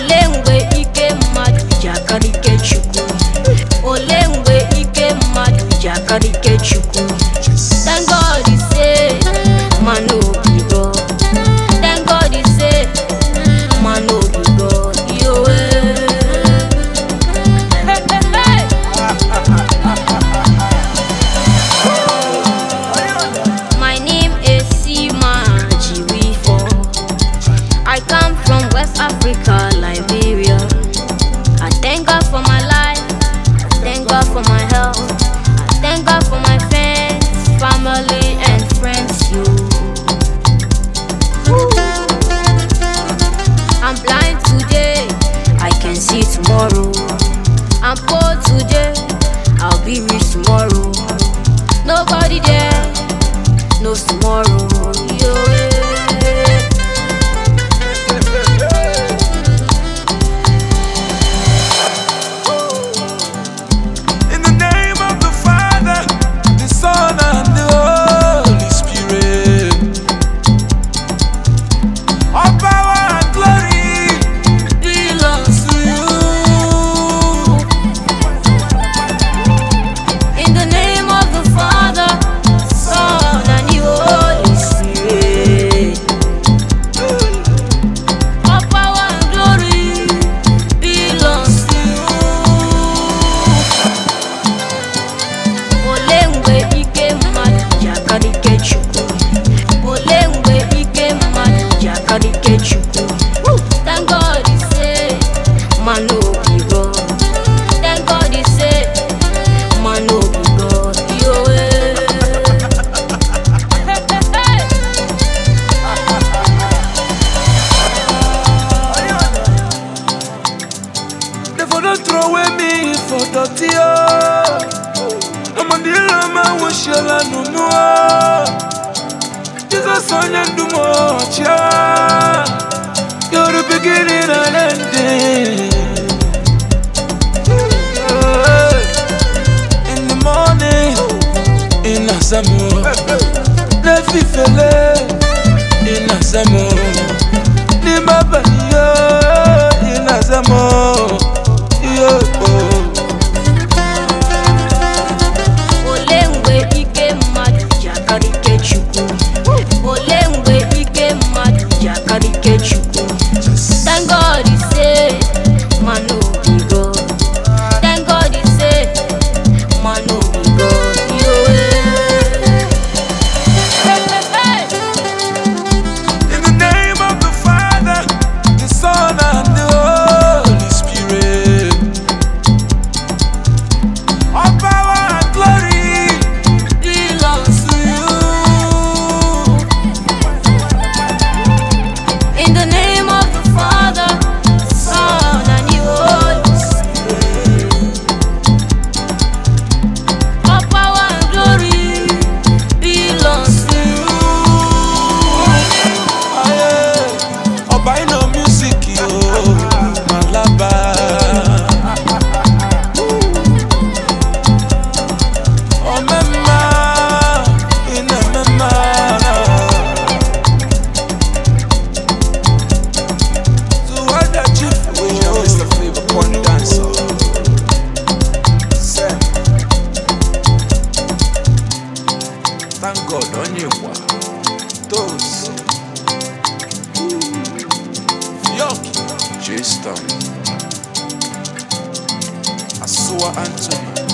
escolher la nunua. Jesus beginning and ending In the morning In Asamu Nefifele In Asamu Ni mabaniyo In Asamu get you. God onye kwa tos yok Justin Asua Anthony.